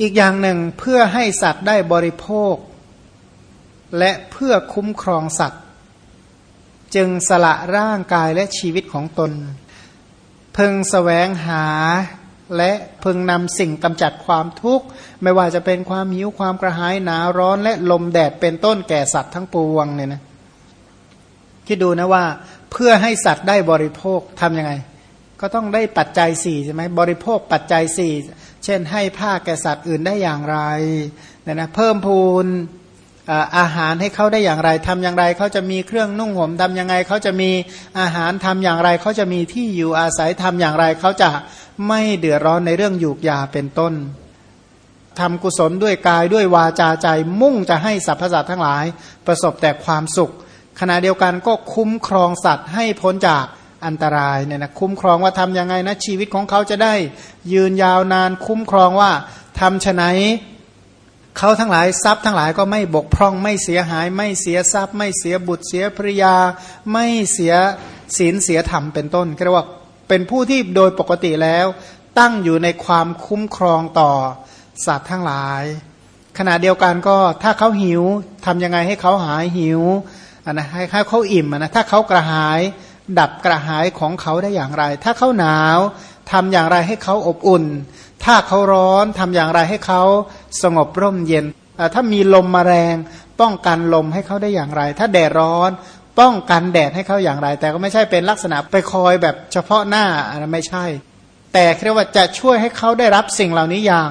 อีกอย่างหนึ่งเพื่อให้สัตว์ได้บริโภค และเพื่อคุ้มครองสัตว์ จึงสละร่างกายและชีวิตของตน พึงสแสวงหาและพึงนำสิ่งกำจัดความทุกข์ ไม่ว่าจะเป็นความหิวความกระหายหนาวร้อนและลมแดดเป็นต้นแก่สัตว์ทั้งปวงเนี่ยนะคิดดูนะว่าเพื่อให้สัตว์ได้บริโภคทำยังไง ก็ต้องได้ปัจจัยสี่ใช่ไหมบริโภคปัจจัยสี่ เช่นให้ผ้าแก่สัตว์อื่นได้อย่างไรเนี่ยนะเพิ่มพูนอาหารให้เขาได้อย่างไรทำอย่างไรเขาจะมีเครื่องนุ่งห่มทำยังไงเขาจะมีอาหารทำอย่างไรเขาจะมีที่อยู่อาศัยทำอย่างไรเขาจะไม่เดือดร้อนในเรื่องยูกยาเป็นต้นทำกุศลด้วยกายด้วยวาจาใจมุ่งจะให้สรรพสัตว์ทั้งหลาย ประสบแต่ความสุข ขณะเดียวกันก็คุ้มครองสัตว์ให้พ้นจาก อันตรายเนี่ยนะคุ้มครองว่าทำยังไงนะชีวิตของเขาจะได้ ยืนยาวนานคุ้มครองว่าทำฉไนเขาทั้งหลายทรัพย์ทั้งหลายก็ไม่บกพร่องไม่เสียหาย ไม่เสียทรัพย์ ไม่เสียบุตรเสียภริยา ไม่เสียศีลเสียธรรมเป็นต้นเรียกว่าเป็นผู้ที่โดยปกติแล้ว ตั้งอยู่ในความคุ้มครองต่อสัตว์ทั้งหลาย ขณะเดียวกันก็ถ้าเขาหิวทำยังไงให้เขาหายหิวนะให้เขาอิ่มนะถ้าเขากระหาย ดับกระหายของเขาได้อย่างไร ถ้าเขาหนาวทำอย่างไรให้เขาอบอุ่น ถ้าเขาร้อนทำอย่างไรให้เขาสงบร่มเย็น ถ้ามีลมมาแรง ป้องกันลมให้เขาได้อย่างไร ถ้าแดดร้อนป้องกันแดดให้เขาอย่างไร แต่ก็ไม่ใช่เป็นลักษณะไปคอยแบบเฉพาะหน้าอันนั้นไม่ใช่ แต่เรียกว่าจะช่วยให้เขาได้รับสิ่งเหล่านี้อย่าง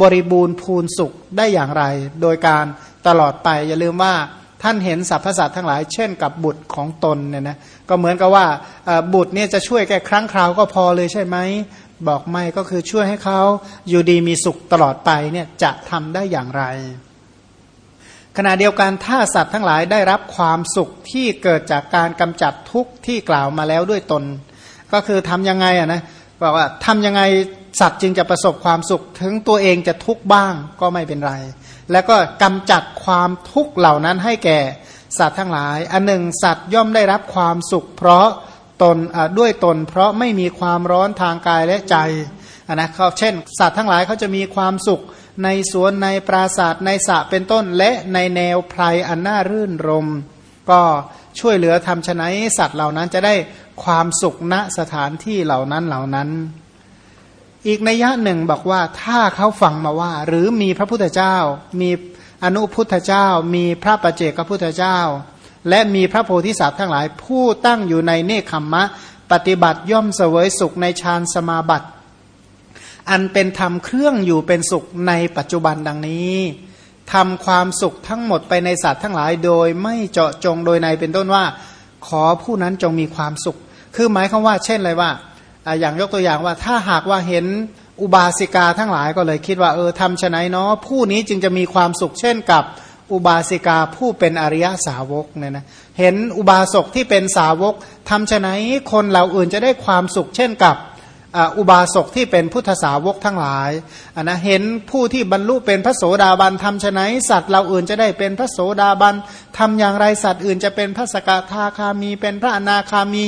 บริบูรณ์พูนสุขได้อย่างไร โดยการตลอดไปอย่าลืมว่าท่านเห็นสรรพสัตว์ทั้งหลาย เช่นกับบุตรของตนเนี่ยนะ ก็เหมือนกับว่าบุตรเนี่ยจะช่วยแค่ครั้งคราวก็พอเลยใช่ไหมบอกไม่ก็คือช่วยให้เขาอยู่ดีมีสุขตลอดไปเนี่ยจะทำได้อย่างไร ขณะเดียวกันถ้าสัตว์ทั้งหลายได้รับความสุขที่เกิดจากการกำจัดทุกข์ที่กล่าวมาแล้วด้วยตน ก็คือทํำยังไงอะนะบอกว่าทำยังไงสัตว์จึงจะประสบความสุขถึงตัวเองจะทุกข์บ้างก็ไม่เป็นไร แล้วก็กำจัดความทุกข์เหล่านั้นให้แก่ สัตว์ทั้งหลาย อันหนึ่งสัตว์ย่อมได้รับความสุข เพราะตนด้วยตน เพราะไม่มีความร้อนทางกายและใจนะเขาเช่น สัตว์ทั้งหลายเขาจะมีความสุขในสวนในปราศาสตร์ในสระเป็นต้นและในแนวไพรอันน่ารื่นรม ก็ช่วยเหลือทำชนะสัตว์เหล่านั้นจะได้ความสุขณสถานที่เหล่านั้นเหล่านั้น อีกนัยยะหนึ่งบอกว่าถ้าเขาฟังมาว่า หรือมีพระพุทธเจ้ามี อนุพุทธเจ้ามีพระประเจกพระพุทธเจ้า และมีพระโพธิสัตว์ทั้งหลาย ผู้ตั้งอยู่ในเนคขมมะ ปฏิบัติย่อมเสวยสุขในฌานสมาบัติ อันเป็นธรรมเครื่องอยู่เป็นสุขในปัจจุบันดังนี้ทำความสุขทั้งหมดไปในสัตว์ทั้งหลายโดยไม่เจาะจงโดยในเป็นต้นว่า ขอผู้นั้นจงมีความสุข คือหมายควาว่า เช่นเลยว่า อย่างยกตัวอย่างว่าถ้าหากว่าเห็น อุบาสิกาทั้งหลายก็เลยคิดว่าเออทำชนะเนาะผู้นี้จึงจะมีความสุขเช่นกับอุบาสิกาผู้เป็นอริยสาวกเนี่ยนะเห็นอุบาสกที่เป็นสาวกทำชนะคนเหล่าอื่นจะได้ความสุขเช่นกับ อุบาสกที่เป็นพุทธสาวกทั้งหลายนนะเห็นผู้ที่บรรลุเป็นพระโสดาบันทำชนะสัตว์เราอื่นจะได้เป็นพระโสดาบันทำอย่างไรสัตว์อื่นจะเป็นพระสกทาคามี เป็นพระอนาคามี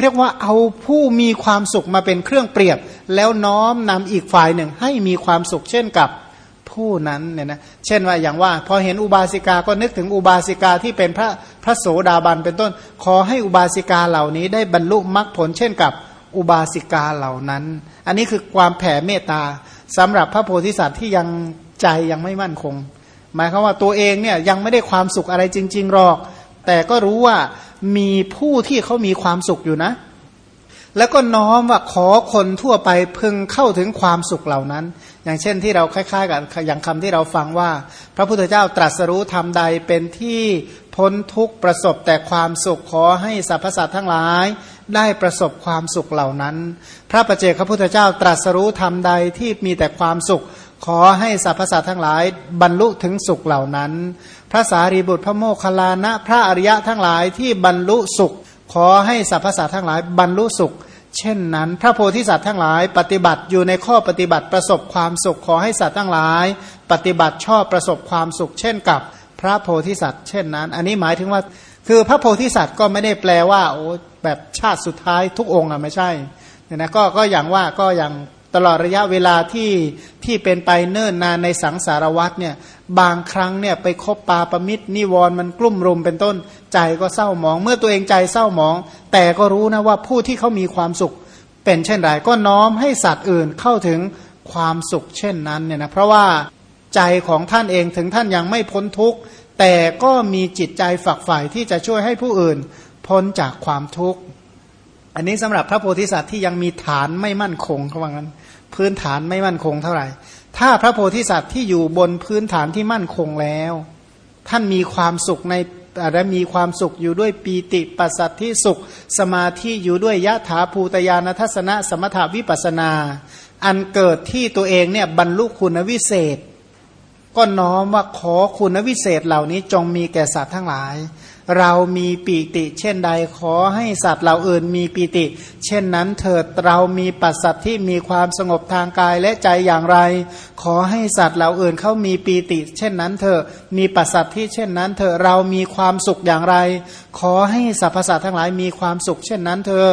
เรียกว่าเอาผู้มีความสุขมาเป็นเครื่องเปรียบ แล้วน้อมนำอีกฝ่ายหนึ่งให้มีความสุขเช่นกับผู้นั้นเนี่ยนะเช่นว่าอย่างว่าพอเห็นอุบาสิกาก็นึกถึงอุบาสิกาที่เป็นพระพระโสดาบันเป็นต้น ขอให้อุบาสิกาเหล่านี้ได้บรรลุมรรคผลเช่นกับ อุบาสิกาเหล่านั้น อันนี้คือความแผ่เมตตาสำหรับพระโพธิสัตว์ที่ยังใจยังไม่มั่นคง หมายความว่าตัวเองเนี่ยยังไม่ได้ความสุขอะไรจริง ๆหรอก แต่ก็รู้ว่ามีผู้ที่เขามีความสุขอยู่นะ แล้วก็น้อมว่าขอคนทั่วไปพึงเข้าถึงความสุขเหล่านั้น อย่างเช่นที่เราคล้ายๆกับอย่างคำที่เราฟังว่า พระพุทธเจ้าตรัสรู้ทำใดเป็นที่พ้นทุกประสบแต่ความสุขขอให้สรรพสัตว์ทั้งหลาย ได้ประสบความสุขเหล่านั้น พระประเจกพระพุทธเจ้าตรัสรู้ธรรมใดที่มีแต่ความสุข ขอให้สรรพสัตว์ทั้งหลายบรรลุถึงสุขเหล่านั้น พระสารีบุตรพระโมคคัลลานะพระอริยะทั้งหลายที่บรรลุสุข ขอให้สรรพสัตว์ทั้งหลายบรรลุสุข เช่นนั้น พระโพธิสัตว์ทั้งหลาย ปฏิบัติอยู่ในข้อปฏิบัติประสบความสุขขอให้สัตว์ทั้งหลาย ปฏิบัติชอบประสบความสุข เช่นกับพระโพธิสัตว์เช่นนั้น อันนี้หมายถึงว่าคือพระโพธิสัตว์ก็ไม่ได้แปลว่าโอ้ แบบชาติสุดท้ายทุกองค์อะไม่ใช่เนี่ยนะก็ก็อย่างว่าก็อย่างตลอดระยะเวลาที่ที่เป็นไปเนิ่นนานในสังสารวัตเนี่ยบางครั้งเนี่ยไปคบปาประมิตรนิวรมันกลุ่มรุมเป็นต้นใจก็เศร้าหมอง เมื่อตัวเองใจเศร้าหมอง แต่ก็รู้นะว่าผู้ที่เขามีความสุข เป็นเช่นไรก็น้อมให้สัตว์อื่นเข้าถึงความสุขเช่นนั้นเนี่ยนะเพราะว่าใจของท่านเองถึงท่านยังไม่พ้นทุกข์แต่ก็มีจิตใจฝักใฝ่ที่จะช่วยให้ผู้อื่น พ้นจากความทุกข์ อันนี้สำหรับพระโพธิสัตว์ที่ยังมีฐานไม่มั่นคงเขาว่างั้น พื้นฐานไม่มั่นคงเท่าไหร่ ถ้าพระโพธิสัตว์ที่อยู่บนพื้นฐานที่มั่นคงแล้ว ท่านมีความสุขในและมีความสุขอยู่ด้วยปีติปัสสัทธิสุข สมาธิอยู่ด้วยยะถาภูตยานทัศนะสมถาวิปัสนา อันเกิดที่ตัวเองเนี่ยบรรลุคุณวิเศษ ก็น้อมว่าขอคุณวิเศษเหล่านี้จงมีแก่สัตว์ทั้งหลาย เรามีปีติเช่นใดขอให้สัตว์เหล่าอื่นมีปีติ เช่นนั้นเถิดเรามีปัสสัตที่มีความสงบทางกายและใจอย่างไร ขอให้สัตว์เหล่าอื่นเขามีปีติ เช่นนั้นเถอะมีปัสสัตที่เช่นนั้นเถอะเรามีความสุขอย่างไร ขอให้สรรพสัตว์ทั้งหลายมีความสุข เช่นนั้นเถอะ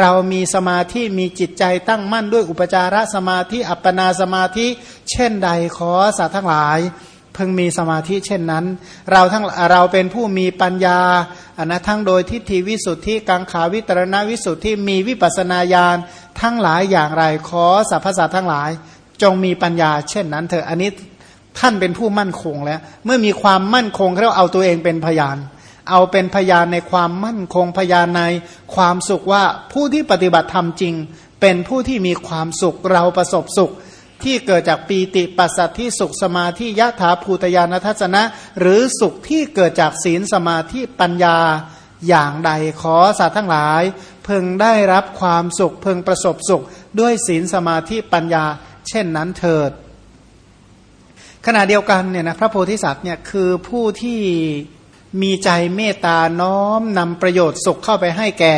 เรามีสมาธิมีจิตใจตั้งมั่นด้วยอุปจารสมาธิอัปปนาสมาธิ เช่นใดขอสัตว์ทั้งหลาย เพิ่งมีสมาธิเช่นนั้น เราทั้งเราเป็นผู้มีปัญญาอันนะทั้งโดยทิฏฐิวิสุทธิกังขาวิตรณวิสุทธิมีวิปัสนาญาณทั้งหลายอย่างไรขอสรรพสัตว์ทั้งหลาย จงมีปัญญา เช่นนั้นเถอะอันนี้ท่านเป็นผู้มั่นคงแล้ว เมื่อมีความมั่นคงเราเอาตัวเองเป็นพยาน เอาเป็นพยานในความมั่นคงพยานในความสุขว่าผู้ที่ปฏิบัติธรรมจริง เป็นผู้ที่มีความสุขเราประสบสุข ที่เกิดจากปีติปัสสัทธิสุขสมาธิยะถาภูตยานทัศนะ หรือสุขที่เกิดจากศีลสมาธิปัญญาอย่างใดขอสัตว์ทั้งหลาย เพึงได้รับความสุข เพึงประสบสุขด้วยศีลสมาธิปัญญา เช่นนั้นเถิด ขณะเดียวกันเนี่ยนะพระโพธิสัตว์เนี่ยคือผู้ที่มีใจเมตตาน้อมนำประโยชน์สุขเข้าไปให้แก่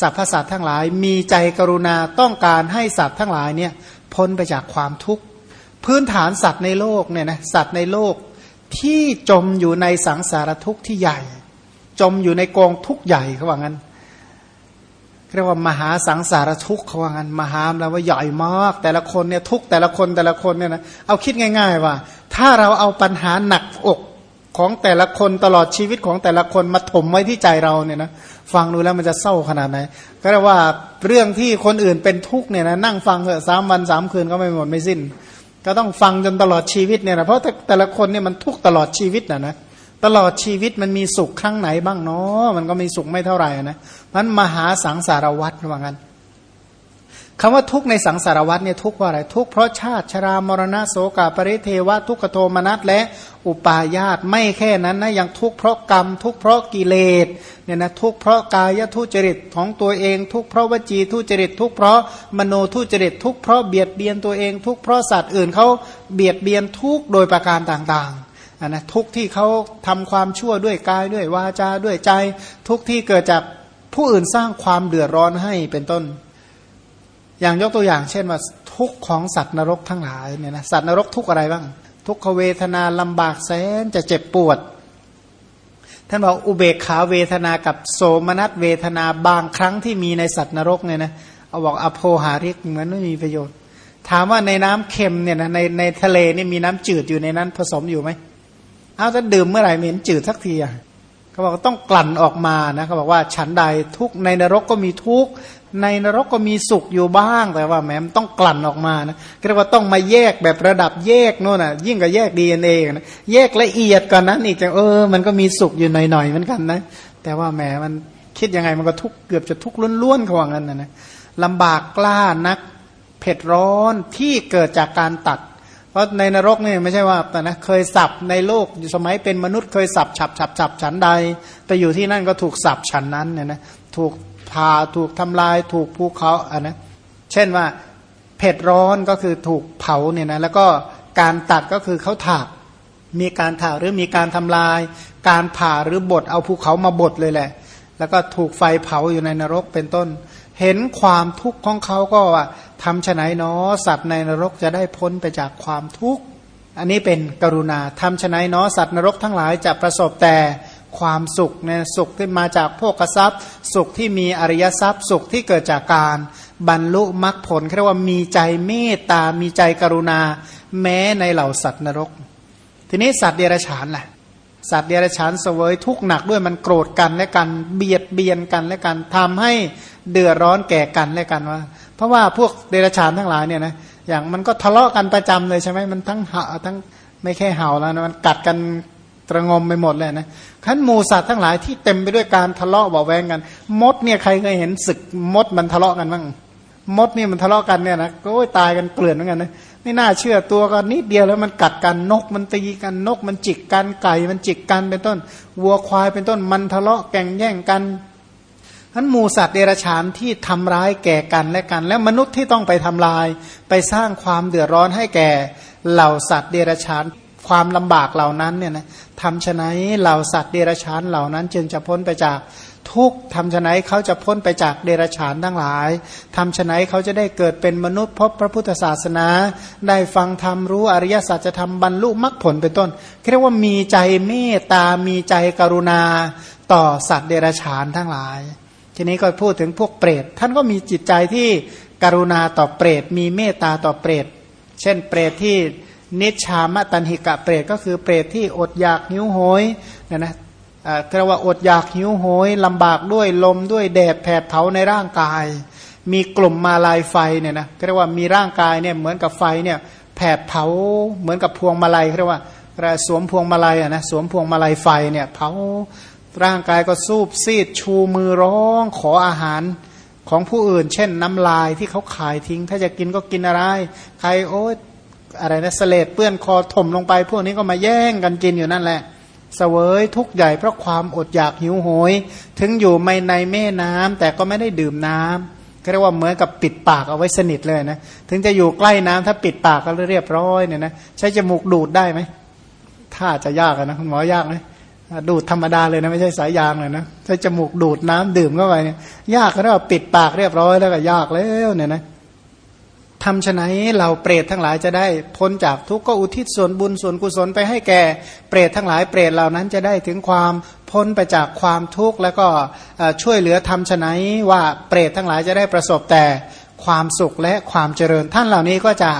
สรรพสัตว์ทั้งหลาย มีใจกรุณาต้องการให้สัตว์ทั้งหลายเนี่ย พ้นไปจากความทุกข์พื้นฐานสัตว์ในโลกเนี่ยนะสัตว์ในโลกที่จมอยู่ในสังสารทุกข์ที่ใหญ่ จมอยู่ในกองทุกข์ใหญ่เขาว่างั้นเรียกว่ามหาสังสารทุกข์เขาว่างั้นมหาแล้วว่าใหญ่มากแต่ละคนเนี่ยทุกแต่ละคนแต่ละคนเนี่ยนะเอาคิดง่าย ๆ ว่า ถ้าเราเอาปัญหาหนักอก ของแต่ละคนตลอดชีวิตของแต่ละคนมาถมไว้ที่ใจเราเนี่ยนะฟังดูแล้วมันจะเศร้าขนาดไหนก็เรียกว่าเรื่องที่คนอื่นเป็นทุกข์เนี่ยนะนั่งฟังเถอะสามวันสามคืนก็ไม่หมดไม่สิ้น ก็ต้องฟังจนตลอดชีวิตเนี่ยนะเพราะแต่ละคนเนี่ยมันทุกข์ตลอดชีวิตนะนะตลอดชีวิตมันมีสุขครั้งไหนบ้างเนาะมันก็มีสุขไม่เท่าไหร่นะมันมหาสังสารวัฏว่างั้น คำว่าทุกข์ในสังสารวัฏเนี่ยทุกข์ว่าอะไรทุกข์เพราะชาติชรามรณะโสกาปริเทวะทุกขโทมนัสและอุปาญาตไม่แค่นั้นนะยังทุกข์เพราะกรรม ทุกข์เพราะกิเลสเนี่ยนะทุกข์เพราะกายทุจริตของตัวเอง ทุกข์เพราะวจีทุจริต ทุกข์เพราะมโนทุจริต ทุกข์เพราะเบียดเบียนตัวเอง ทุกข์เพราะสัตว์อื่นเขาเบียดเบียนทุกข์โดยประการต่างๆนนะทุกข์ที่เขาทำความชั่วด้วยกายด้วยวาจาด้วยใจ ทุกข์ที่เกิดจากผู้อื่นสร้างความเดือดร้อนให้เป็นต้น อย่างยกตัวอย่างเช่นว่าทุกของสัตว์นรกทั้งหลายเนี่ยนะสัตว์นรกทุกอะไรบ้าง ทุกขเวทนาลำบากแสนจะเจ็บปวด ท่านบอกอุเบกขาเวทนากับโสมนัสเวทนาบางครั้งที่มีในสัตว์นรกเนี่ยนะเอาบอกอโภหาริกเหมือนไม่มีประโยชน์ ถามว่าในน้ำเค็มเนี่ยนะในในทะเลนี่มีน้ำจืดอยู่ในนั้นผสมอยู่ไหมเอาถ้าดื่มเมื่อไหร่เหม็นจืดสักทีอะ เขาบอกต้องกลั่นออกมานะเขาบอกว่าฉันใดทุกในนรกก็มีทุกในนรกก็มีสุขอยู่บ้างแต่ว่าแหมมต้องกลั่นออกมานะเรียกว่าต้องมาแยกแบบระดับแยกโน่นน่ะ ยิ่งกว่าแยกดีเอ็นเอนะแยกละเอียดก่อนนั้นอีกจังเออ มันก็มีสุขอยู่หน่อยๆเหมือนกันนะ แต่ว่าแหมมันคิดยังไงมันก็ทุกเกือบจะทุกล้วนๆเขาว่างั้นนะนะลำบากกล้านักเผ็ดร้อนที่เกิดจากการตัด เพราะในนรกนี่ไม่ใช่ว่าแต่นะเคยสับในโลกสมัยเป็นมนุษย์เคยสับฉับฉับฉับฉันใดแต่อยู่ที่นั่นก็ถูกสับฉันนั้นเนี่ยนะถูกพาถูกทำลายถูกภูเขาอะนะเช่นว่าเผ็ดร้อนก็คือถูกเผาเนี่ยนะแล้วก็การตัดก็คือเขาถากมีการถากหรือมีการทำลาย การผ่าหรือบดเอาภูเขามาบดเลยแหละ แล้วก็ถูกไฟเผาอยู่ในนรกเป็นต้น เห็นความทุกข์ของเขาก็ว่า ทำฉไนเนาะสัตว์ในนรกจะได้พ้นไปจากความทุกข์ อันนี้เป็นกรุณาทำฉไนเนาะสัตว์นรกทั้งหลายจะประสบแต่ความสุขเนี่ยสุขที่มาจากโภกทรัพย์ สุขที่มีอริยทรัพย์ สุขที่เกิดจากการบรรลุมรรคผลเรียกว่ามีใจเมตตา มีใจกรุณา แม้ในเหล่าสัตว์นรก ทีนี้สัตว์เดรัจฉานล่ะสัตว์เดรัจฉานเสวยทุกข์หนักด้วยมันโกรธกันและกันเบียดเบียนกันและกันทำให้เดือดร้อนแก่กันและกันว่า ราะว่าพวกเดรัจฉานทั้งหลายเนี่ยนะอย่างมันก็ทะเลาะกันประจำเลยใช่ไหมมันทั้งเห่าทั้งไม่แค่เห่าแล้วนะมันกัดกันตระงมไปหมดเลยนะขันหมูสัตว์ทั้งหลายที่เต็มไปด้วยการทะเลาะเบาแวงกัน มดเนี่ยใครเคยเห็นศึกมดมันทะเลาะกันบ้างมดนี่มันทะเลาะกันเนี่ยนะก็ตายกันเกลื่อนเหมือนกันนะไม่น่าเชื่อตัวก็นิดเดียวแล้วมันกัดกันนกมันตีกันนกมันจิกกันไก่มันจิกกันเป็นต้น วัวควายเป็นต้นมันทะเลาะแก่งแย่งกัน ทั้นหมูสัตว์เดรัจฉานที่ทำร้ายแก่กันและกัน และมนุษย์ที่ต้องไปทำลาย ไปสร้างความเดือดร้อนให้แก่เหล่าสัตว์เดรัจฉานความลำบากเหล่านั้นเนี่ยนะทำฉะไหนเหล่าสัตว์เดรัจฉานเหล่านั้น จึงจะพ้นไปจากทุกทำฉะไหนเขาจะพ้นไปจากเดรัจฉานทั้งหลายทำฉะไหนเขาจะได้เกิดเป็นมนุษย์พบพระพุทธศาสนา ได้ฟังธรรมรู้อริยสัจจะทำบรรลุมรรคผลเป็นต้นเรียกว่ามีใจเมตตามีใจกรุณา ต่อสัตว์เดรัจฉานทั้งหลาย ทีนี้ก็พูดถึงพวกเปรต ท่านก็มีจิตใจที่กรุณาต่อเปรต มีเมตตาต่อเปรต เช่นเปรตที่นิชามตันหิกะเปรตก็คือเปรตที่อดอยากหิวโหยนะนะเรียกว่าอดอยากหิวโหยลำบากด้วยลมด้วยแดดแผดเผาในร่างกาย มีกลุ่มมาลายไฟเนี่ยนะเรียกว่ามีร่างกายเนี่ยเหมือนกับไฟเนี่ยแผดเผาเหมือนกับพวงมาลัยเรียกว่าสวมพวงมาลัยอะนะสวมพวงมาลัยไฟเนี่ยเผา ร่างกายก็สูบซีดชูมือร้องขออาหารของผู้อื่น เช่นน้ำลายที่เขาขายทิ้ง ถ้าจะกินก็กินอะไร ใครโอ๊ยอะไรนะสเลดเปื้อนคอถมลงไป พวกนี้ก็มาแย่งกันกินอยู่นั่นแหละเสวยทุกใหญ่เพราะความอดอยากหิวโหย ถึงอยู่ไม่ในแม่น้ำแต่ก็ไม่ได้ดื่มน้ำก็เรียกว่าเหมือนกับปิดปากเอาไว้สนิทเลยนะถึงจะอยู่ใกล้น้ำถ้าปิดปากก็เรียบร้อยเนี่ยนะใช้จมูกดูดได้ไหมถ้าจะยากนะคุณหมอยากไหม ดูดธรรมดาเลยนะไม่ใช่สายยางเลยนะใช้จมูกดูดน้ำดื่มเข้าไปเนี่ยยากก็เรียกว่าปิดปากเรียบร้อยแล้วก็ยากแล้วเนี่ยนะทำฉะไหนเราเปรตทั้งหลายจะได้พ้นจากทุกข์ก็อุทิศส่วนบุญส่วนกุศลไปให้แก่เปรตทั้งหลายเปรตเหล่านั้นจะได้ถึงความพ้นไปจากความทุกข์แล้วก็ช่วยเหลือทำฉะไหนว่าเปรตทั้งหลายจะได้ประสบแต่ ความสุขและความเจริญ ท่านเหล่านี้ก็จะ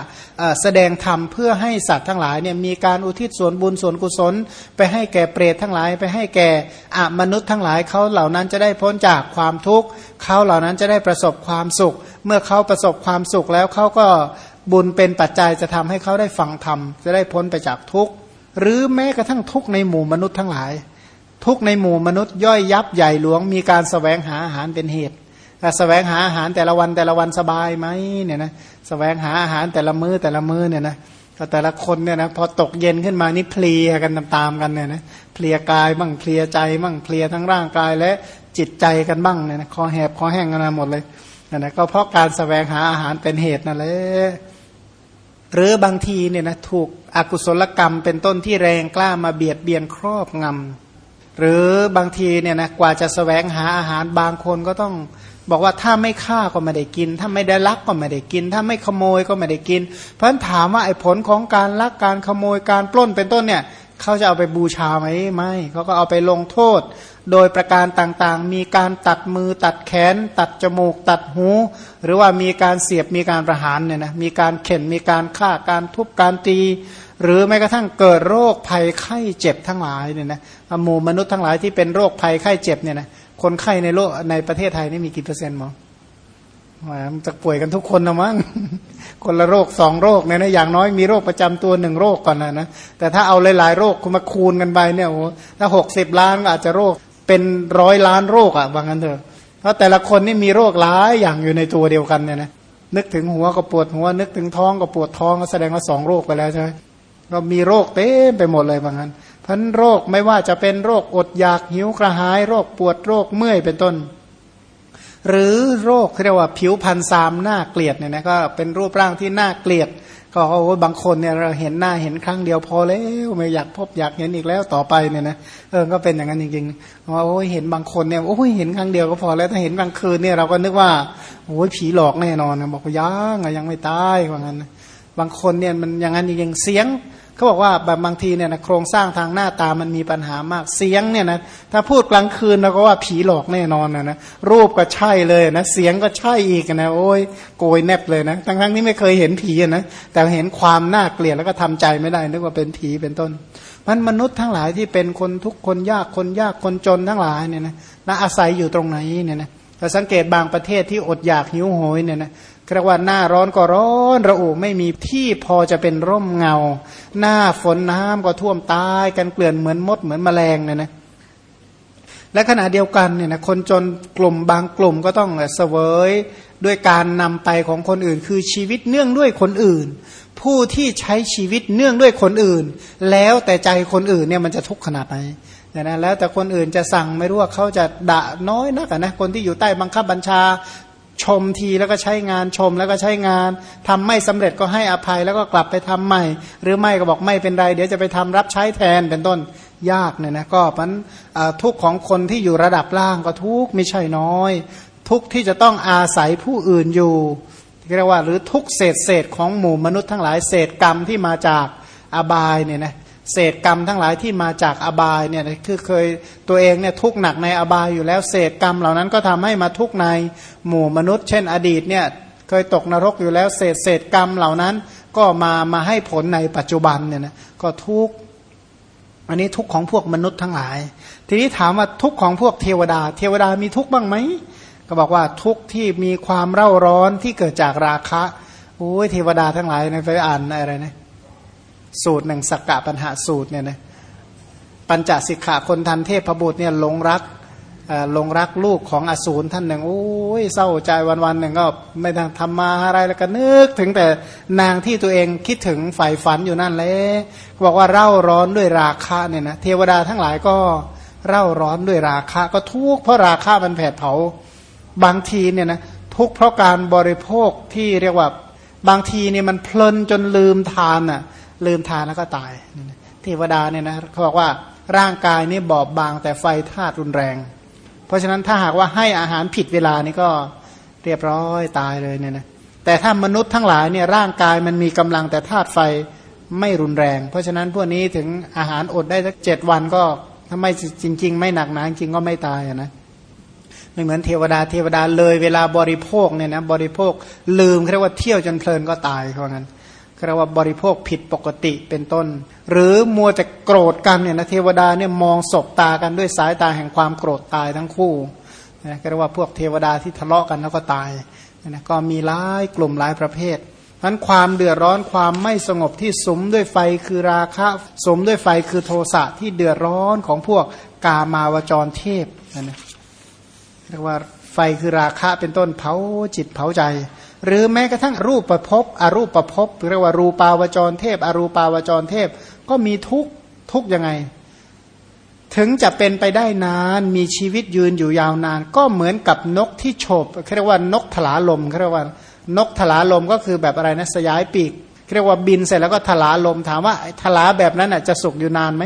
แสดงธรรมเพื่อให้สัตว์ทั้งหลายเนี่ยมีการอุทิศส่วนบุญส่วนกุศล ไปให้แก่เปรตทั้งหลาย ไปให้แก่อมนุษย์ทั้งหลายเขาเหล่านั้นจะได้พ้นจากความทุกข์เขาเหล่านั้นจะได้ประสบความสุข เมื่อเขาประสบความสุขแล้วเขาก็บุญเป็นปัจจัยจะทำให้เขาได้ฟังธรรมจะได้พ้นไปจากทุกข์หรือแม้กระทั่งทุกข์ในหมู่มนุษย์ทั้งหลาย ทุกในหมู่มนุษย์ย่อยยับใหญ่หลวงมีการสแสวงหาอาหารเป็นเหตุ สแสวงหาอาหารแต่ละวันแต่ละวันสบายไหมเนี่ยนะสแสวงหาอาหารแต่ละมือ้อแต่ละมื้อเนี่ยนะก็แต่ละคนเนี่ยนะพอตกเย็นขึ้นมานี่เพลียกันตามๆกันเนี่ยนะเพลียกายบ้างเพลียใจบ้างเพลียทั้งร่างกายและจิตใจกันบ้างเนี่ยนะคอแหบคอแห้งกันมาหมดเลยนั่นนะก็เพราะการสแสวงหาอาหารเป็นเหตุนั่นแหละหรือบางทีเนี่ยนะถูกอกุศลกรรมเป็นต้นที่แรงกล้ามาเบียดเบียนครอบงำหรือบางทีเนี่ยนะกว่าจะสแสวงหาอาหารบางคนก็ต้อง บอกว่าถ้าไม่ฆ่าก็ไม่ได้กิน ถ้าไม่ได้ลักก็ไม่ได้กิน ถ้าไม่ขโมยก็ไม่ได้กิน เพราะฉะนั้นถามว่าไอ้ผลของการลักการขโมยการปล้นเป็นต้นเนี่ยเขาจะเอาไปบูชาไหมไม่เขาก็เอาไปลงโทษ โดยประการต่างๆ มีการตัดมือตัดแขน ตัดจมูก ตัดหู หรือว่ามีการเสียบมีการประหารเนี่ยนะมีการเข็นมีการฆ่าการทุบการตี หรือแม้กระทั่งเกิดโรคภัยไข้เจ็บทั้งหลายเนี่ยนะหมู่มนุษย์ทั้งหลายที่เป็นโรคภัยไข้เจ็บเนี่ยนะ คนไข้ในโลกในประเทศไทยนี่มีกี่เปอร์เซ็นต์หมอมันจะป่วยกันทุกคนนะมั้งคนละโรคสองโรคเนี่ยนะอย่างน้อยมีโรคประจำตัวหนึ่งโรคก่อนนะนะแต่ถ้าเอาหลายๆโรคคุณมาคูณกันไปเนี่ยโอ้ถ้าหกสิบล้านก็อาจจะโรคเป็นร้อยล้านโรคอะว่างันเถอะเพราะแต่ละคนนี่มีโรคหลายอย่างอยู่ในตัวเดียวกันเนี่ยนะนึกถึงหัวก็ปวดหัว นึกถึงท้องก็ปวดท้องก็แสดงว่าสองโรคไปแล้วใช่ไหมก็มีโรคเต็มไปหมดเลยว่างัน พันโรคไม่ว่าจะเป็นโรคอดอยากหิวกระหาย โรคปวดโรคเมื่อยเป็นต้น หรือโรคเรียกว่าผิวพันซามหน้าเกลียดเนี่ยนะก็เป็นรูปร่างที่น่าเกลียด ก็โอ้บางคนเนี่ยเราเห็นหน้าเห็นครั้งเดียวพอแล้วไม่อยากพบอยากเห็นอีกแล้วต่อไปเนี่ยนะเออก็เป็นอย่างนั้นจริงๆว่าโอ้ยเห็นบางคนเนี่ยโอ้ยเห็นครั้งเดียวก็พอแล้วถ้าเห็นกลางคืนเนี่ยเราก็นึกว่าโอ้ยผีหลอกแน่นอนนะบอกว่ายังยังไม่ตายว่างั้นบางคนเนี่ยมันอย่างนั้นจริงๆเสียง เขาบอกว่าแบบบางทีเนี่ยนะโครงสร้างทางหน้าตามันมีปัญหามาก เสียงเนี่ยนะถ้าพูดกลางคืนเราก็ว่าผีหลอกแน่นอนนะนะรูปก็ใช่เลยนะเสียงก็ใช่อีกนะโอ้ยโกยแนบเลยนะทั้งทั้งนี้ไม่เคยเห็นผีนะแต่เห็นความน่าเกลียดแล้วก็ทำใจไม่ได้นึกว่าเป็นผีเป็นต้นมันมนุษย์ทั้งหลายที่เป็นคนทุกคนยากคนยากคนจนทั้งหลายเนี่ยนะนะอาศัยอยู่ตรงไหนเนี่ยนะแต่สังเกตบางประเทศที่อดอยากหิวโหยเนี่ยนะ เรียกว่าหน้าร้อนก็ร้อนระอุไม่มีที่พอจะเป็นร่มเงา หน้าฝนน้ำก็ท่วมตายกันเกลื่อนเหมือนมดเหมือนแมลงเนี่ยนะและขณะเดียวกันเนี่ยนะคนจนกลุ่มบางกลุ่มก็ต้องเสวยด้วยการนำไปของคนอื่น คือชีวิตเนื่องด้วยคนอื่น ผู้ที่ใช้ชีวิตเนื่องด้วยคนอื่น แล้วแต่ใจคนอื่นเนี่ยมันจะทุกข์ขนาดไหนนะแล้วแต่คนอื่นจะสั่งไม่รู้ว่าเขาจะด่าน้อยนักนะคนที่อยู่ใต้บังคับบัญชา ชมทีแล้วก็ใช้งานชมแล้วก็ใช้งานทำไม่สำเร็จก็ให้อภัยแล้วก็กลับไปทำใหม่ หรือไม่ก็บอกไม่เป็นไร เดี๋ยวจะไปทำรับใช้แทนเป็นต้นยากเนี่ยนะก็มันทุกของคนที่อยู่ระดับล่างก็ทุกไม่ใช่น้อย ทุกที่จะต้องอาศัยผู้อื่นอยู่เรียกว่าหรือทุกเศษเศษของหมู่มนุษย์ทั้งหลายเศษกรรมที่มาจากอบายเนี่ยนะ เศษกรรมทั้งหลายที่มาจากอบายเนี่ยคือเคยตัวเองเนี่ยทุกหนักในอบายอยู่แล้วเศษกรรมเหล่านั้นก็ทำให้มาทุกในหมู่มนุษย์ เช่นอดีตเนี่ยเคยตกนรกอยู่แล้วเศษเศษกรรมเหล่านั้น ก็มามาให้ผลในปัจจุบันเนี่ยนะก็ทุกอันนี้ทุกของพวกมนุษย์ทั้งหลาย ทีนี้ถามว่าทุกของพวกเทวดา เทวดามีทุกบ้างไหมก็บอกว่าทุกที่มีความเร่าร้อนที่เกิดจากราคะโอ้ยเทวดาทั้งหลายในไปอ่านอะไรนะ สูตรหนึ่งสักกะปัญหาสูตรเนี่ยนะปัญจสิกขาคนทันเทพบุตรเนี่ยหลงรักหลงรักลูกของอสูรท่านหนึ่งโอ้ยเศร้าใจวันวันหนึ่งก็ไม่ทางทำมาอะไรแล้วก็นึกถึงแต่นางที่ตัวเองคิดถึงใฝ่ฝันอยู่นั่นเลยบอกว่าเร่าร้อนด้วยราคะเนี่ยนะเทวดาทั้งหลายก็เร่าร้อนด้วยราคะ ก็ทุกข์เพราะราคะมันแผดเผาบางทีเนี่ยนะทุกข์เพราะการบริโภคที่เรียกว่าบางทีเนี่ยมันเพลินจนลืมทานอะ ลืมทานแล้วก็ตายเทวดาเนี่ยนะเขาบอกว่าร่างกายนี่บอบบางแต่ไฟธาตุรุนแรง เพราะฉะนั้นถ้าหากว่าให้อาหารผิดเวลานี่ก็เรียบร้อยตายเลยเนี่ยนะแต่ถ้ามนุษย์ทั้งหลายเนี่ยร่างกายมันมีกำลังแต่ธาตุไฟไม่รุนแรง เพราะฉะนั้นพวกนี้ถึงอาหารอดได้สักเจ็ดวันก็ถ้าไม่จริง ๆ ไม่หนักหนาจริงก็ไม่ตายนะไม่เหมือนเทวดาเทวดาเลยเวลาบริโภคเนี่ยนะบริโภคลืมเรียกว่าเที่ยวจนเพลินก็ตายเพราะงั้น เรียกว่าบริโภคผิดปกติเป็นต้น หรือมัวจะโกรธกันเนี่ยนะเทวดาเนี่ยมองศบตากันด้วยสายตาแห่งความโกรธตายทั้งคู่นะเรียกว่าพวกเทวดาที่ทะเลาะกันแล้วก็ตายนะก็มีหลายกลุ่มหลายประเภทนั้นความเดือดร้อนความไม่สงบที่สมด้วยไฟคือราคะสมด้วยไฟคือโทสะที่เดือดร้อนของพวกกามาวจรเทพนะเรียกว่าไฟคือราคะเป็นต้นเผาจิตเผาใจ หรือแม้กระทั่งรูปประพบอรูปประพบเรียกว่ารูปาวจรเทพ อรูปาวจรเทพ ก็มีทุกทุกยังไง ถึงจะเป็นไปได้นานมีชีวิตยืนอยู่ยาวนาน ก็เหมือนกับนกที่โฉบเรียกว่านกถลาลมเรียกว่านกถลาลมก็คือแบบอะไรนะสยายปีกเรียกว่าบินเสร็จแล้วก็ถลาลมถามว่าถลาแบบนั้นจะสุกอยู่นานไหม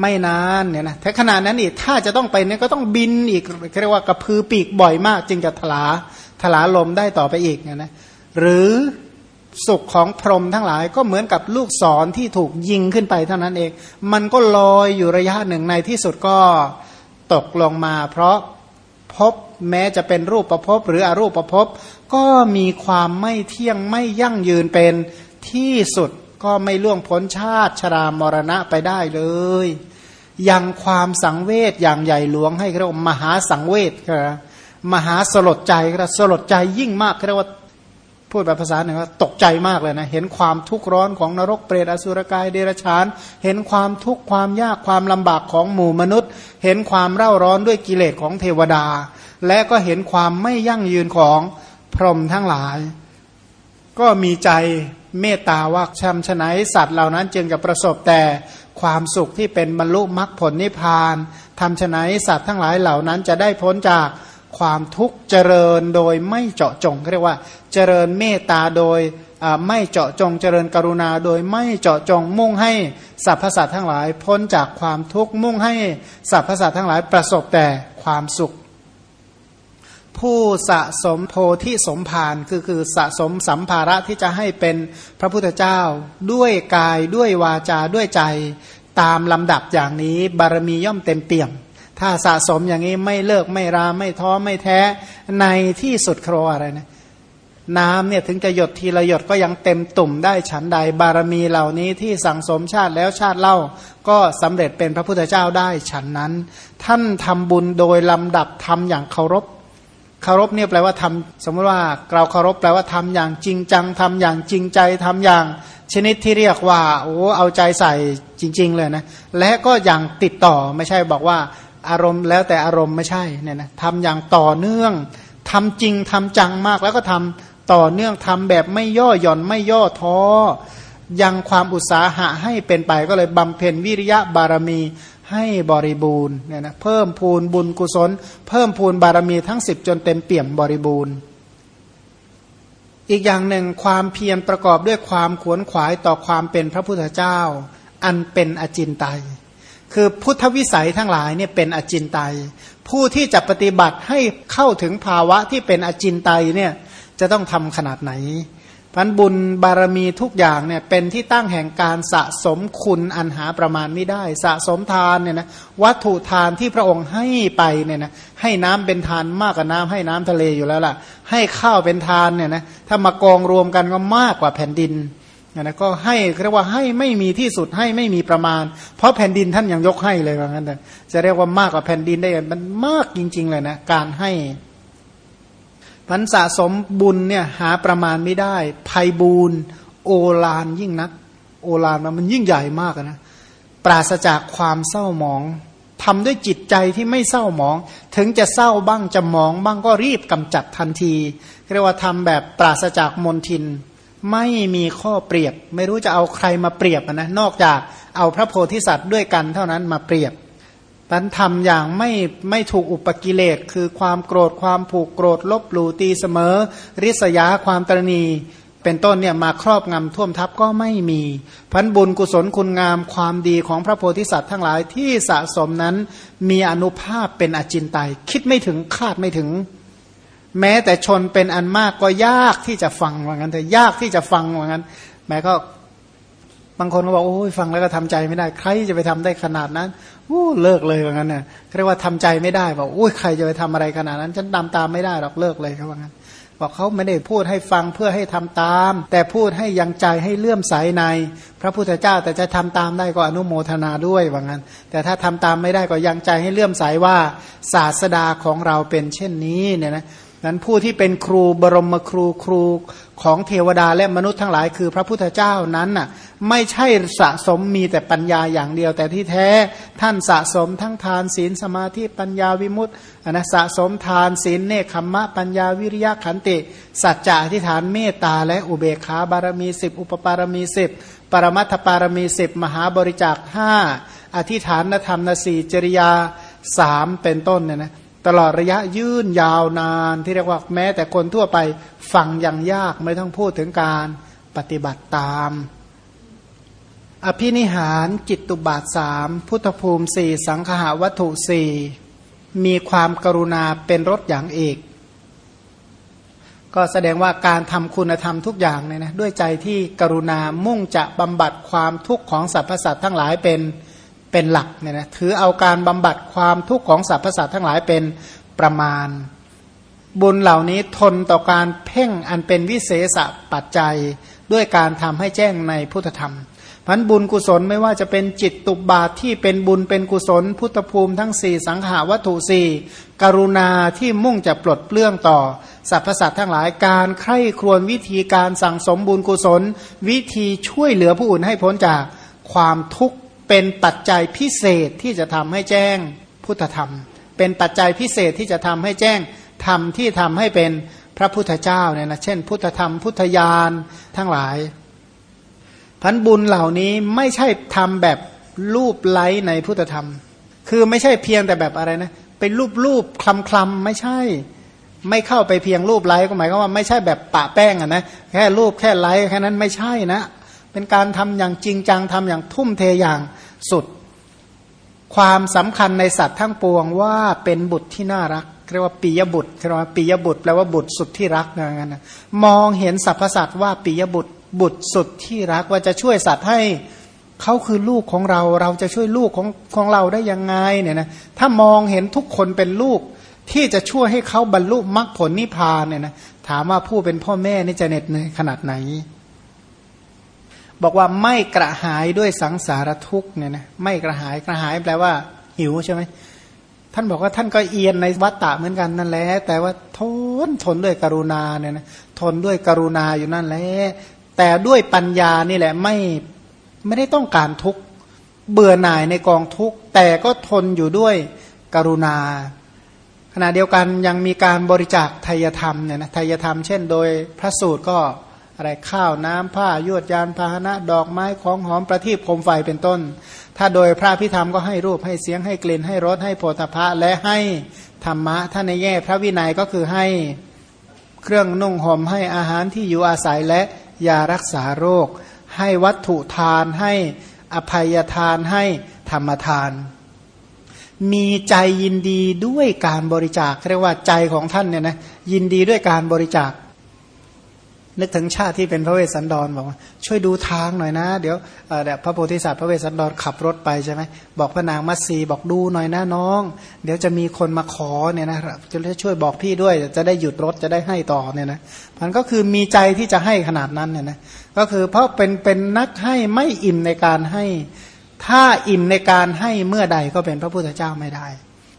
ไม่นานเนี่ยนะแต่ขนาดนั้นอีกถ้าจะต้องไปเนี่ยก็ต้องบินอีกเรียกว่ากระพือปีกบ่อยมาก จึงจะถลา ถลาลมได้ต่อไปอีกนะหรือสุขของพรหมทั้งหลายก็เหมือนกับลูกศรที่ถูกยิงขึ้นไปเท่านั้นเอง มันก็ลอยอยู่ระยะหนึ่งในที่สุดก็ตกลงมา เพราะพบแม้จะเป็นรูปประพบหรืออรูปประพบก็มีความไม่เที่ยงไม่ยั่งยืนเป็นที่สุดก็ไม่ล่วงพ้นชาติชรามรณะไปได้เลยยังความสังเวชอย่างใหญ่หลวงให้เรียกว่ามหาสังเวชครับ มหาสลดใจก็สลดใจยิ่งมากเรียกว่าพูดแบบภาษาหนึ่งว่าตกใจมากเลยนะ เห็นความทุกข์ร้อนของนรกเปรตอสุรกายเดรัจฉาน เห็นความทุกข์ความยากความลำบากของหมู่มนุษย์ เห็นความเร่าร้อนด้วยกิเลสของเทวดา และก็เห็นความไม่ยั่งยืนของพรหมทั้งหลาย ก็มีใจเมตตาว่าชำชนะสัตว์เหล่านั้นจึงกับประสบแต่ความสุขที่เป็นบรรลุมรรคผลนิพพานทำชนะสัตว์ทั้งหลายเหล่านั้นจะได้พ้นจาก ความทุกข์เจริญโดยไม่เจาะจงเรียกว่า เจริญเมตตาโดยไม่เจาะจงเจริญกรุณา โดยไม่เจาะจงมุ่งให้สรรพสัตว์ทั้งหลาย พ้นจากความทุกข์มุ่งให้สรรพสัตว์ทั้งหลายประสบแต่ความสุข ผู้สะสมโพธิสมภารคือคือสะสมสัมภาระที่จะให้เป็นพระพุทธเจ้า ด้วยกายด้วยวาจาด้วยใจ ตามลำดับอย่างนี้บารมีย่อมเต็มเปี่ยม ถ้าสะสมอย่างนี้ไม่เลิกไม่ราไม่ท้อไม่แท้ในที่สุดครอะไรนะน้ำเนี่ยถึงจะหยดทีละหยดก็ยังเต็มตุ่มได้ฉันใดบารมีเหล่านี้ที่สั่งสมชาติแล้วชาติเล่า ก็สำเร็จเป็นพระพุทธเจ้าได้ฉันนั้น ท่านทำบุญโดยลำดับทำอย่างเคารพเคารพเนี่ยแปลว่าทำสมมติว่าเราเคารพแปลว่าทำอย่างจริงจังทำอย่างจริงใจทำอย่างชนิดที่เรียกว่าโอ้เอาใจใส่จริง ๆ เลยนะและก็อย่างติดต่อไม่ใช่บอกว่า อารมณ์แล้วแต่อารมณ์ไม่ใช่เนี่ยนะทำอย่างต่อเนื่องทำจริงทำจังมากแล้วก็ทำต่อเนื่องทำแบบไม่ย่อหย่อนไม่ย่อท้อยังความอุตสาหะให้เป็นไปก็เลยบำเพ็ญวิริยะบารมีให้บริบูรณ์เนี่ยนะเพิ่มพูนบุญกุศล เพิ่มพูนบารมีทั้งสิบจนเต็มเปี่ยมบริบูรณ์ อีกอย่างหนึ่งความเพียรประกอบด้วยความขวนขวายต่อความเป็นพระพุทธเจ้า อันเป็นอจินไตย คือพุทธวิสัยทั้งหลายเนี่ยเป็นอจินไตยผู้ที่จะปฏิบัติให้เข้าถึงภาวะที่เป็นอจินไตยเนี่ยจะต้องทำขนาดไหนพันบุญบารมีทุกอย่างเนี่ยเป็นที่ตั้งแห่งการสะสมคุณอันหาประมาณไม่ได้ สะสมทานเนี่ยนะวัตถุทานที่พระองค์ให้ไปเนี่ยนะให้น้ำเป็นทานมากกว่าน้ำให้น้ำทะเลอยู่แล้วล่ะ ให้ข้าวเป็นทานเนี่ยนะถ้ามากองรวมกันก็มากกว่าแผ่นดิน นะก็ให้เรียกว่าให้ไม่มีที่สุดให้ไม่มีประมาณ เพราะแผ่นดินท่านยังยกให้เลยว่างั้นแต่จะเรียกว่ามากกว่าแผ่นดินได้มันมากจริง ๆ เลยนะการให้พันสะสมบุญเนี่ยหาประมาณไม่ได้ภัยบูนโอลานยิ่งนัก โอลานมันยิ่งใหญ่มากนะปราศจากความเศร้าหมองทำด้วยจิตใจที่ไม่เศร้าหมอง ถึงจะเศร้าบ้างจะหมอง บ้างก็รีบกำจัดทันที เรียกว่าทำแบบปราศจากมนทิน ไม่มีข้อเปรียบ ไม่รู้จะเอาใครมาเปรียบนะนอกจากเอาพระโพธิสัตว์ด้วยกันเท่านั้นมาเปรียบพันทำอย่างไม่ไม่ถูกอุปกิเลสคือความโกรธความผูกโกรธลบหลู่ตีเสมอ ริษยาความตรณีเป็นต้นเนี่ยมาครอบงำท่วมทับก็ไม่มีพันบุญกุศลคุณงามความดีของพระโพธิสัตว์ทั้งหลายที่สะสมนั้นมีอนุภาพเป็นอจินไตยคิดไม่ถึงคาดไม่ถึง แม้แต่ชนเป็นอันมากก็ยากที่จะฟังว่างั้นแต่ยากที่จะฟังว่างั้น แม้ก็บางคนก็บอกโอ้ยฟังแล้วก็ทำใจไม่ได้ ใครจะไปทำได้ขนาดนั้นโอ้เลิกเลยว่างั้นเนี่ยเรียกว่าทำใจไม่ได้บอกโอ้ยใครจะไปทำอะไรขนาดนั้น ฉันตามตามไม่ได้หรอกเลิกเลยเขาว่างั้นบอกเขาไม่ได้พูดให้ฟังเพื่อให้ทำตาม แต่พูดให้ยังใจให้เลื่อมใสใน พระพุทธเจ้าแต่จะทำตามได้ก็อนุโมทนาด้วยว่างั้น แต่ถ้าทำตามไม่ได้ก็ยังใจให้เลื่อมใสว่าศาสดาของเราเป็นเช่นนี้เนี่ยนะ นั้นผู้ที่เป็นครูบรมครูครูของเทวดาและมนุษย์ทั้งหลายคือพระพุทธเจ้านั้นน่ะไม่ใช่สะสมมีแต่ปัญญาอย่างเดียว แต่ที่แท้ท่านสะสมทั้งทานศีลสมาธิปัญญาวิมุตตินะสะสมทานศีลเนคขมมะปัญญาวิริยะขันติ สัจจะอธิฐานเมตตาและอุเบกขาบารมีสิบอุปปารมีสิบปรมัตถปารมีสิบมหาบริจาคห้าอธิฐานธรรมนสีจริยาสามเป็นต้นเนี่ยนะ ตลอดระยะยืนยาวนานที่เรียกว่าแม้แต่คนทั่วไปฟังยังยากไม่ต้องพูดถึงการปฏิบัติตาม อภินิหารจิตตุบาทสามพุทธภูมิสี่สังขหาวัตถุสี่มีความกรุณาเป็นรถอย่างเอก ก็แสดงว่าการทำคุณธรรมทุกอย่างเนี่ยนะด้วยใจที่กรุณามุ่งจะบำบัดความทุกข์ของสรรพสัตว์ทั้งหลายเป็น เป็นหลักเนี่ยนะถือเอาการบำบัดความทุกข์ของสรรพสัตว์ทั้งหลายเป็นประมาณ บุญเหล่านี้ทนต่อการเพ่งอันเป็นวิเศษปัจจัยด้วยการทำให้แจ้งในพุทธธรรมพันบุญกุศลไม่ว่าจะเป็นจิตตุบาทที่เป็นบุญเป็นกุศล พุทธภูมิทั้งสี่สังหาวัตถุสี่กรุณาที่มุ่งจะปลดเปลื้องต่อสรรพสัตว์ทั้งหลายการใคร่ครวญวิธีการสั่งสมบุญกุศล วิธีช่วยเหลือผู้อื่นให้พ้นจากความทุกข์ เป็นปัจจัยพิเศษที่จะทำให้แจ้งพุทธธรรม เป็นปัจจัยพิเศษที่จะทำให้แจ้งธรรมที่ทำให้เป็นพระพุทธเจ้าเนี่ยนะเช่น พุทธธรรมพุทธญาณทั้งหลายพันบุญเหล่านี้ไม่ใช่ทำแบบรูปไล้ในพุทธธรรม คือไม่ใช่เพียงแต่แบบอะไรนะเป็นรูปรูปคลำคลำไม่ใช่ ไม่เข้าไปเพียงรูปไล้ก็หมายความว่าไม่ใช่แบบปะแป้งอะนะแค่รูปแค่ไล้แค่นั้นไม่ใช่นะ เป็นการทำอย่างจริงจังทำอย่างทุ่มเทอย่าง สุด ความสำคัญในสัตว์ทั้งปวงว่าเป็นบุตรที่น่ารักเรียกว่าปิยบุตรเรียกว่าปิยบุตรแปลว่าบุตรสุดที่รักนะงั้นนะมองเห็นสรรพสัตว์ว่าปิยบุตรบุตรสุดที่รักว่าจะช่วยสัตว์ให้เขาคือลูกของเรา เราจะช่วยลูกของของเราได้ยังไงเนี่ยนะถ้ามองเห็นทุกคนเป็นลูกที่จะช่วยให้เขาบรรลุมรรคผลนิพพานเนี่ยนะถามว่าผู้เป็นพ่อแม่นี่จะเหน็ดเหนื่อยขนาดไหน บอกว่าไม่กระหายด้วยสังสารทุกเนี่ยนะไม่กระหายกระหายแปลว่า หิวใช่ไหมท่านบอกว่าท่านก็เอียนในวัฏฏะเหมือนกันนั่นแหละแต่ว่าทนทนด้วยกรุณาเนี่ยนะทนด้วยกรุณาอยู่นั่นแหละแต่ด้วยปัญญานี่แหละไม่ไม่ได้ต้องการทุกเบื่อหน่ายในกองทุกแต่ก็ทนอยู่ด้วยกรุณา ขณะเดียวกันยังมีการบริจาคทายธรรมเนี่ยนะทายธรรม เช่น โดยพระสูตรก็ อะไรข้าวน้ำผ้ายวดยานพาหนะ ดอกไม้ของหอมประทีปโคมไฟเป็นต้น ถ้าโดยพระพิธรรมก็ให้รูปให้เสียงให้กลิ่นให้รสให้โพธพะและให้ธรรมะถ้าในแง่พระวินัยก็คือให้เครื่องนุ่งห่มให้อาหารที่อยู่อาศัยและยารักษาโรค ให้วัตถุทานให้อภัยทานให้ธรรมทาน มีใจยินดีด้วยการบริจาคเรียกว่าใจของท่านเนี่ยนะยินดีด้วยการบริจาค นึกถึงชาติที่เป็นพระเวสสันดรบอกว่าช่วยดูทางหน่อยนะ เดี๋ยวเดี๋ยวพระโพธิสัตว์พระเวสสันดรขับรถไปใช่ไหมบอกพระนางมัตสีบอกดูหน่อยนะน้อง เดี๋ยวจะมีคนมาขอเนี่ยนะจะช่วยบอกพี่ด้วยจะได้หยุดรถจะได้ให้ต่อเนี่ยนะมันก็คือมีใจที่จะให้ขนาดนั้นเนี่ยนะก็คือเพราะเป็นเป็นนักให้ไม่อิ่มในการให้ ถ้าอิ่มในการให้เมื่อใดก็เป็นพระพุทธเจ้าไม่ได้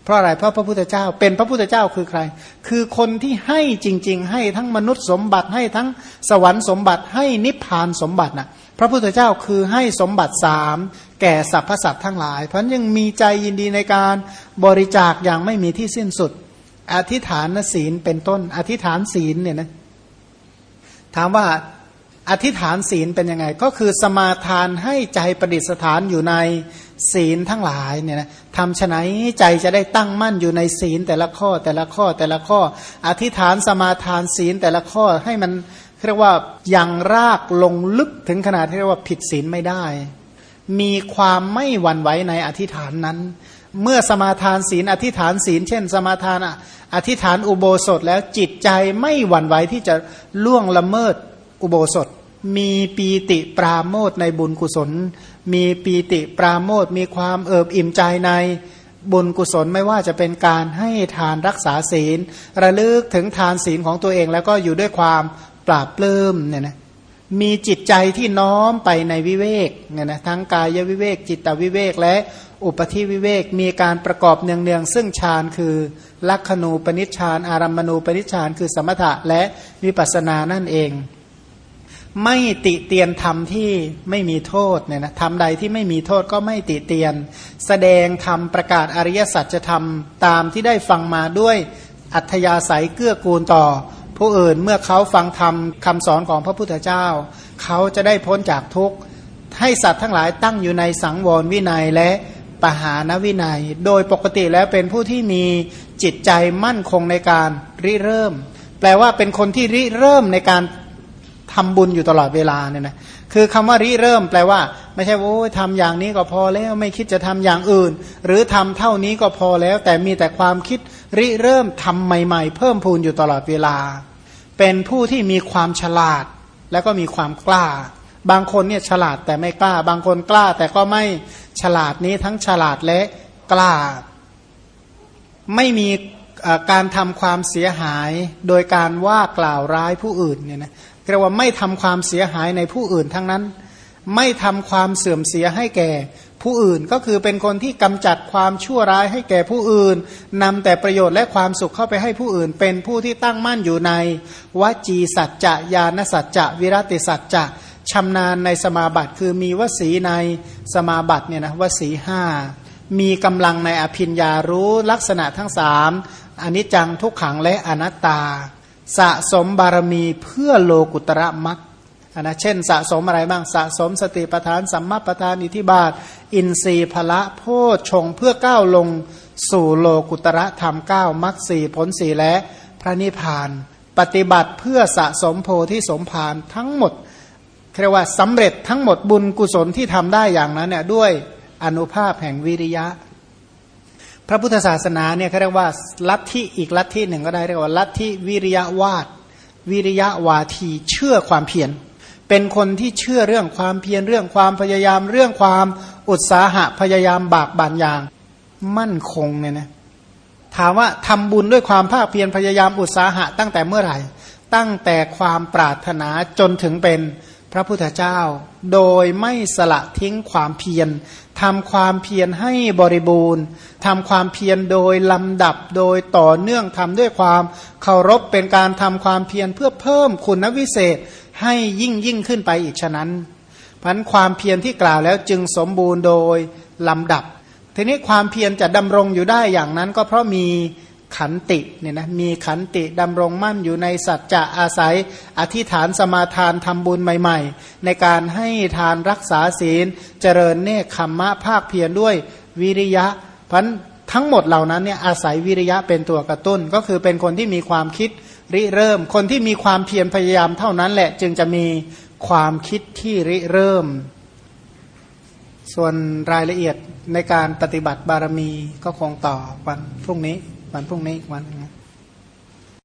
เพราะอะไรเพราะพระพุทธเจ้า เป็นพระพุทธเจ้าคือใคร คือคนที่ให้จริง ๆ ให้ทั้งมนุษย์สมบัติให้ทั้งสวรรค์สมบัติให้นิพพานสมบัตินะ่ะพระพุทธเจ้าคือให้สมบัติสามแก่สรรพสัตว์ทั้งหลาย เพราะยังมีใจยินดีในการบริจาคอย่างไม่มีที่สิ้นสุด อธิษฐานศีลเป็นต้น อธิษฐานศีลเนี่ยนะถามว่าอธิษฐานศีลเป็นยังไง ก็คือสมาทานให้ใจประดิษฐานอยู่ใน ศีลทั้งหลายเนี่ยนะทำฉะไหนใจจะได้ตั้งมั่นอยู่ในศีลแต่ละข้อแต่ละข้อแต่ละข้อ อธิษฐานสมาทานศีลแต่ละข้อให้มันเรียกว่ายังรากลงลึกถึงขนาดที่เรียกว่าผิดศีลไม่ได้ มีความไม่หวั่นไหวในอธิษฐานนั้น เมื่อสมาทานศีลอธิษฐานศีล เช่น สมาทานอธิษฐานอุโบสถแล้วจิตใจไม่หวั่นไหวที่จะล่วงละเมิดอุโบสถ มีปีติปราโมทในบุญกุศล มีปีติปราโมทมีความเอิบอิ่มใจในบุญกุศลไม่ว่าจะเป็นการให้ทานรักษาศีล ระลึกถึงทานศีลของตัวเองแล้วก็อยู่ด้วยความปราบปลื้มเนี่ยนะมีจิตใจที่น้อมไปในวิเวกเนี่ยนะทั้งกายวิเวก จิตวิเวก และอุปธิวิเวก มีการประกอบเนืองๆ ซึ่งฌานคือลักขณูปนิชฌานอารัมมณูปนิชฌานคือสมถะและวิปัสสนานั่นเอง ไม่ติเตียนธรรมที่ไม่มีโทษเนี่ยนะทำใดที่ไม่มีโทษก็ไม่ติเตียน แสดงธรรมประกาศอริยสัจธรรมตามที่ได้ฟังมาด้วยอัธยาศัยเกื้อกูลต่อ ผู้อื่นเมื่อเขาฟังธรรมคำสอนของพระพุทธเจ้า เขาจะได้พ้นจากทุกข์ ให้สัตว์ทั้งหลายตั้งอยู่ในสังวรวินัยและปหานวินัย โดยปกติแล้วเป็นผู้ที่มีจิตใจมั่นคงในการริเริ่ม แปลว่าเป็นคนที่ริเริ่มในการ ทำบุญอยู่ตลอดเวลาเนี่ยนะคือคำว่าริเริ่มแปลว่า ไม่ใช่ว่าโอ้ยทำอย่างนี้ก็พอแล้วไม่คิดจะทำอย่างอื่น หรือทำเท่านี้ก็พอแล้ว แต่มีแต่ความคิดริเริ่มทำใหม่ ๆ เพิ่มพูนอยู่ตลอดเวลา เป็นผู้ที่มีความฉลาดแล้วก็มีความกล้า บางคนเนี่ยฉลาดแต่ไม่กล้า บางคนกล้าแต่ก็ไม่ฉลาดนี้ทั้งฉลาดและกล้า ไม่มีการทำความเสียหายโดยการว่ากล่าวร้ายผู้อื่นเนี่ยนะ เรียกว่าไม่ทำความเสียหายในผู้อื่นทั้งนั้น ไม่ทำความเสื่อมเสียให้แก่ ผู้อื่นก็คือเป็นคนที่กำจัดความชั่วร้ายให้แก่ผู้อื่นนำแต่ประโยชน์และความสุขเข้าไปให้ผู้อื่น เป็นผู้ที่ตั้งมั่นอยู่ในวจีสัจจะญาณสัจจะวิรติสัจจะชำนาญในสมาบัติคือมีวสีในสมาบัติเนี่ยนะวสีห้ามีกำลังในอภิญญารู้ลักษณะทั้งสามอนิจจังทุกขังและอนัตตา สะสมบารมีเพื่อโลกุตระมักนะเช่น สะสมอะไรบ้างสะสมสติปทาน สัมมาปทานอิทิบาท อินทรีย์พละโพชงเพื่อก้าวลงสู่โลกุตระธรรมเก้ามักสี่ผลสี่และพระนิพพาน ปฏิบัติเพื่อสะสมโพธิสมภารทั้งหมดเรียกว่าสำเร็จทั้งหมดบุญกุศลที่ทำได้อย่างนั้นเนี่ยด้วยอนุภาพแห่งวิริยะ พระพุทธศาสนาเนี่ยเขาเรียกว่าลัทธิอีกลัทธิหนึ่งก็ได้เรียกว่าลัทธิวิริยะวาดวิริยะวาทีเชื่อความเพียรเป็นคนที่เชื่อเรื่องความเพียรเรื่องความพยายามเรื่องความอุตสาหะพยายามบากบั่นอย่างมั่นคงเนี่ยนะถามว่าทำบุญด้วยความภาคเพียรพยายามอุตสาหะตั้งแต่เมื่อไหร่ ตั้งแต่ความปรารถนาจนถึงเป็น พระพุทธเจ้า โดยไม่สละทิ้งความเพียรทำความเพียรให้บริบูรณ์ทำความเพียรโดยลำดับโดยต่อเนื่องทำด้วยความเคารพเป็นการทำความเพียรเพื่อเพิ่มคุณวิเศษให้ยิ่งยิ่งขึ้นไปอีกฉะนั้นพันความเพียรที่กล่าวแล้วจึงสมบูรณ์โดยลำดับ ทีนี้ความเพียรจะดำรงอยู่ได้อย่างนั้นก็เพราะมี ขันติเนี่ยนะมีขันติดำรงมั่นอยู่ในสัจจะอาศัย อธิษฐานสมาทานทำบุญใหม่ๆ ในการให้ทานรักษาศีล เจริญเนคขมมะภาคเพียรด้วยวิริยะพันทั้งหมดเหล่านั้นเนี่ยอาศัยวิริยะเป็นตัวกระตุ้น ก็คือเป็นคนที่มีความคิดริเริ่ม คนที่มีความเพียรพยายามเท่านั้นแหละจึงจะมีความคิดที่ริเริ่ม ส่วนรายละเอียดในการปฏิบัติบารมีก็คงต่อวันพรุ่งนี้ วันพรุ่งนี้วัน